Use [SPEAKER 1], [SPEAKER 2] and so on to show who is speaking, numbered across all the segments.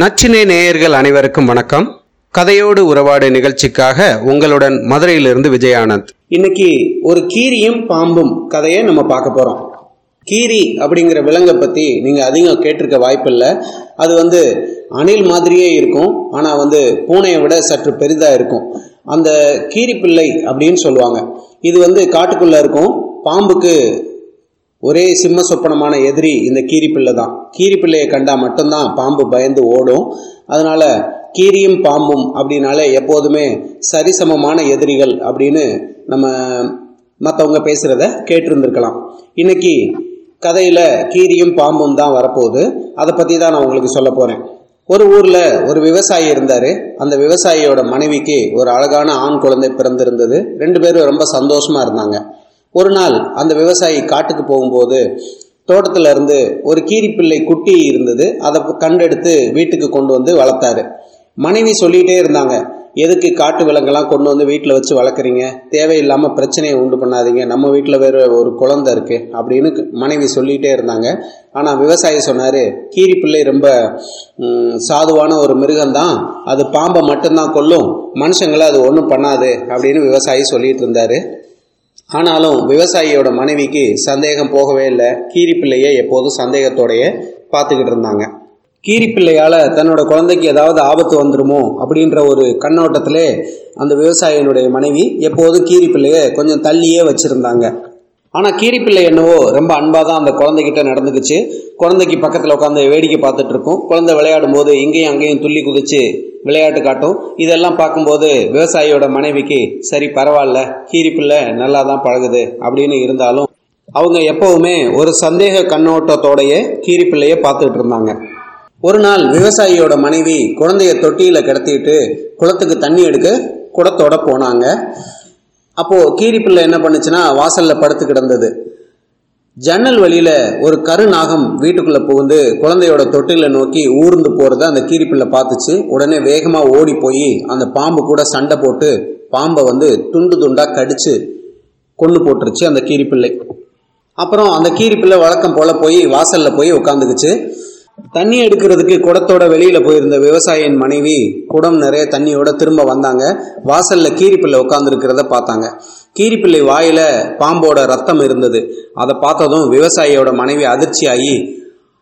[SPEAKER 1] நச்சினை நேயர்கள் அனைவருக்கும் வணக்கம். கதையோடு உறவாடு நிகழ்ச்சிக்காக உங்களுடன் மதுரையிலிருந்து விஜயானந்த். இன்னைக்கு ஒரு கீரியும் பாம்பும் கதையை நம்ம பார்க்க போறோம். கீரி அப்படிங்கிற விலங்கை பத்தி நீங்க அதிகம் கேட்டிருக்க வாய்ப்பில்லை. அது வந்து அணில் மாதிரியே இருக்கும். ஆனா வந்து பூனையை விட சற்று பெரிதா இருக்கும். அந்த கீரி பிள்ளை அப்படின்னு சொல்லுவாங்க. இது வந்து காட்டுக்குள்ள இருக்கும். பாம்புக்கு ஒரே சிம்ம சொப்பனமான எதிரி இந்த கீரிப்பிள்ளை தான். கீரிப்பிள்ளையை கண்டா மட்டும்தான் பாம்பு பயந்து ஓடும். அதனால கீரியும் பாம்பும் அப்படின்னாலே எப்போதுமே சரிசமமான எதிரிகள் அப்படின்னு நம்ம மற்றவங்க பேசுறத கேட்டிருந்திருக்கலாம். இன்னைக்கு கதையில கீரியும் பாம்பும் தான் வரப்போகுது. அதை பத்தி தான் நான் உங்களுக்கு சொல்ல போறேன். ஒரு ஊர்ல ஒரு விவசாயி இருந்தாரு. அந்த விவசாயியோட மனைவிக்கு ஒரு அழகான ஆண் குழந்தை பிறந்திருந்தது. ரெண்டு பேரும் ரொம்ப சந்தோஷமா இருந்தாங்க. ஒரு நாள் அந்த விவசாயி காட்டுக்கு போகும்போது தோட்டத்தில் இருந்து ஒரு கீரிப்பிள்ளை குட்டி இருந்தது. அதை கண்டெடுத்து வீட்டுக்கு கொண்டு வந்து வளர்த்தாரு. மனைவி சொல்லிகிட்டே இருந்தாங்க எதுக்கு காட்டு விலங்கெல்லாம் கொண்டு வந்து வீட்டில் வச்சு வளர்க்குறீங்க? தேவையில்லாமல் பிரச்சனையை உண்டு பண்ணாதீங்க. நம்ம வீட்டில் வேற ஒரு குழந்தை இருக்குது அப்படின்னு மனைவி சொல்லிகிட்டே இருந்தாங்க. ஆனால் விவசாயி சொன்னார் கீரிப்பிள்ளை ரொம்ப சாதுவான ஒரு மிருகம்தான். அது பாம்பை மட்டும்தான் கொல்லும். மனுஷங்களை அது ஒன்றும் பண்ணாது அப்படின்னு விவசாயி சொல்லிகிட்டு இருந்தார். ஆனாலும் விவசாயியோட மனைவிக்கு சந்தேகம் போகவே இல்லை. கீரிப்பிள்ளையை எப்போதும் சந்தேகத்தோடைய பார்த்துக்கிட்டு இருந்தாங்க. கீரிப்பிள்ளையால் தன்னோட குழந்தைக்கு ஏதாவது ஆபத்து வந்துடுமோ அப்படின்ற ஒரு கண்ணோட்டத்திலே அந்த விவசாயியினுடைய மனைவி எப்போதும் கீரிப்பிள்ளையை கொஞ்சம் தள்ளியே வச்சுருந்தாங்க. ஆனால் கீரிப்பிள்ளை என்னவோ ரொம்ப அன்பாக தான் அந்த குழந்தைகிட்ட நடந்துக்குச்சு. குழந்தைக்கு பக்கத்தில் உட்காந்து வேடிக்கை பார்த்துட்டு இருக்கும். குழந்தை விளையாடும் போது இங்கேயும் அங்கேயும் துள்ளி குதிச்சு விளையாட்டு காட்டும். இதெல்லாம் பார்க்கும்போது விவசாயியோட மனைவிக்கு சரி பரவாயில்ல கீரிப்பிள்ளை நல்லா தான் பழகுது அப்படின்னு இருந்தாலும் அவங்க எப்பவுமே ஒரு சந்தேக கண்ணோட்டத்தோடையே கீரிப்பிள்ளையை பார்த்துட்டு இருந்தாங்க. ஒரு நாள் விவசாயியோட மனைவி குழந்தைய தொட்டியில கிடத்திட்டு குளத்துக்கு தண்ணி எடுக்க குடத்தோட போனாங்க. அப்போ கீரிப்பிள்ளை என்ன பண்ணுச்சுன்னா வாசல்ல படுத்து கிடந்தது. ஜன்னல் வழியில ஒரு கருநாகம் வீட்டுக்குள்ள புகுந்து குழந்தையோட தொட்டில நோக்கி ஊர்ந்து போறத அந்த கீரிப்பிள்ளை பார்த்துச்சு. உடனே வேகமா ஓடி போய் அந்த பாம்பு கூட சண்டை போட்டு பாம்பை வந்து துண்டு துண்டா கடிச்சு கொண்டு போட்டுருச்சு அந்த கீரிப்பிள்ளை அப்புறம் அந்த கீரிப்பிள்ளை வழக்கம் போல போய் வாசல்ல போய் உட்காந்துக்குச்சு. தண்ணி எடுக்கிறதுக்கு குடத்தோட வெளியில போயிருந்த விவசாயியின் மனைவி குடம் நிறைய தண்ணியோட திரும்ப வந்தாங்க. வாசல்ல கீரிப்பிள்ளை உட்கார்ந்து பார்த்தாங்க. கீரிப்பிள்ளை வாயில பாம்போட ரத்தம் இருந்தது. அதை பார்த்ததும் விவசாயியோட மனைவி அதிர்ச்சி ஆகி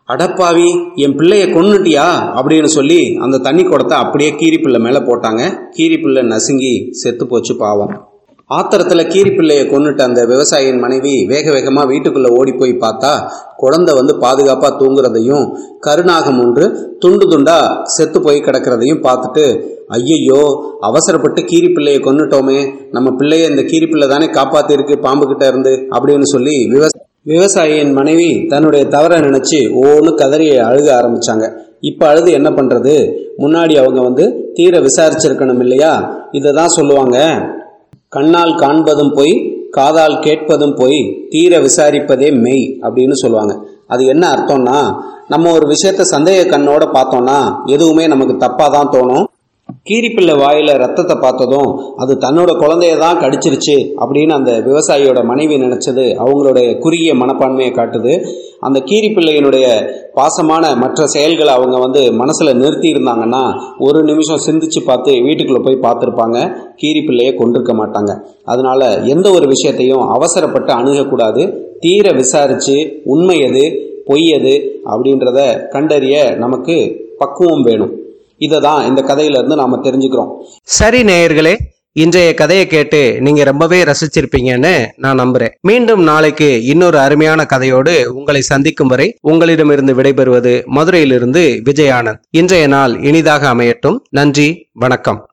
[SPEAKER 1] அடப்பாவி என் பிள்ளைய கொன்னுட்டியா? அப்படின்னு சொல்லி அந்த தண்ணி குடத்தை அப்படியே கீரிப்பிள்ளை மேல போட்டாங்க. கீரிப்பிள்ளை நசுங்கி செத்து போச்சு பாவம். ஆத்திரத்தில் கீரிப்பிள்ளையை கொன்னுட்ட அந்த விவசாயியின் மனைவி வேக வேகமாக வீட்டுக்குள்ளே ஓடி போய் பார்த்தா குழந்தை வந்து பாதுகாப்பாக தூங்குறதையும் கருணாகம் ஒன்று துண்டு துண்டாக செத்து போய் கிடக்கிறதையும் பார்த்துட்டு ஐயையோ அவசரப்பட்டு கீரிப்பிள்ளையை கொன்னுட்டோமே நம்ம பிள்ளைய இந்த கீரிப்பிள்ளை தானே காப்பாத்திருக்கு பாம்பு கிட்ட இருந்து அப்படின்னு சொல்லி விவச விவசாயியின் மனைவி தன்னுடைய தவறை நினைச்சு ஓன்னு கதறியை அழுக ஆரம்பிச்சாங்க. இப்போ அழுது என்ன பண்ணுறது முன்னாடி அவங்க வந்து தீர விசாரிச்சிருக்கணும் இல்லையா? இதை தான் சொல்லுவாங்க. கண்ணால் காண்பதும் பொய் காதால் கேட்பதும் பொய் தீர விசாரிப்பதே மெய் அப்படின்னு சொல்லுவாங்க. அது என்ன அர்த்தம்னா நம்ம ஒரு விஷயத்த சந்தேக கண்ணோட பார்த்தோம்னா எதுவுமே நமக்கு தப்பாக தான் தோணும். கீரிப்பிள்ளை வாயில் ரத்தத்தை பார்த்ததும் அது தன்னோட குழந்தைய தான் கடிச்சிருச்சு அப்படின்னு அந்த விவசாயியோட மனைவி நினச்சது அவங்களுடைய குறுகிய மனப்பான்மையை காட்டுது. அந்த கீரிப்பிள்ளையினுடைய பாசமான மற்ற செயல்களை அவங்க வந்து மனசில் நிறுத்தி இருந்தாங்கன்னா ஒரு நிமிஷம் சிந்திச்சு பார்த்து வீட்டுக்குள்ளே போய் பார்த்துருப்பாங்க. கீரிப்பிள்ளையை கொண்டிருக்க மாட்டாங்க. அதனால் எந்த ஒரு விஷயத்தையும் அவசரப்பட்டு அணுகக்கூடாது. தீர விசாரித்து உண்மை எது பொய் எது அப்படின்றத கண்டறிய நமக்கு பக்குவம் வேணும். இதை தான் இந்த கதையில இருந்து நாம தெரிஞ்சுக்கிறோம்.
[SPEAKER 2] சரி நேயர்களே இன்றைய கதையை கேட்டு நீங்க ரொம்பவே ரசிச்சிருப்பீங்கன்னு நான் நம்புறேன். மீண்டும் நாளைக்கு இன்னொரு அருமையான கதையோடு உங்களை சந்திக்கும் வரை உங்களிடமிருந்து விடைபெறுவது மதுரையிலிருந்து விஜயானந்த். இன்றைய நாள் இனிதாக அமையட்டும். நன்றி வணக்கம்.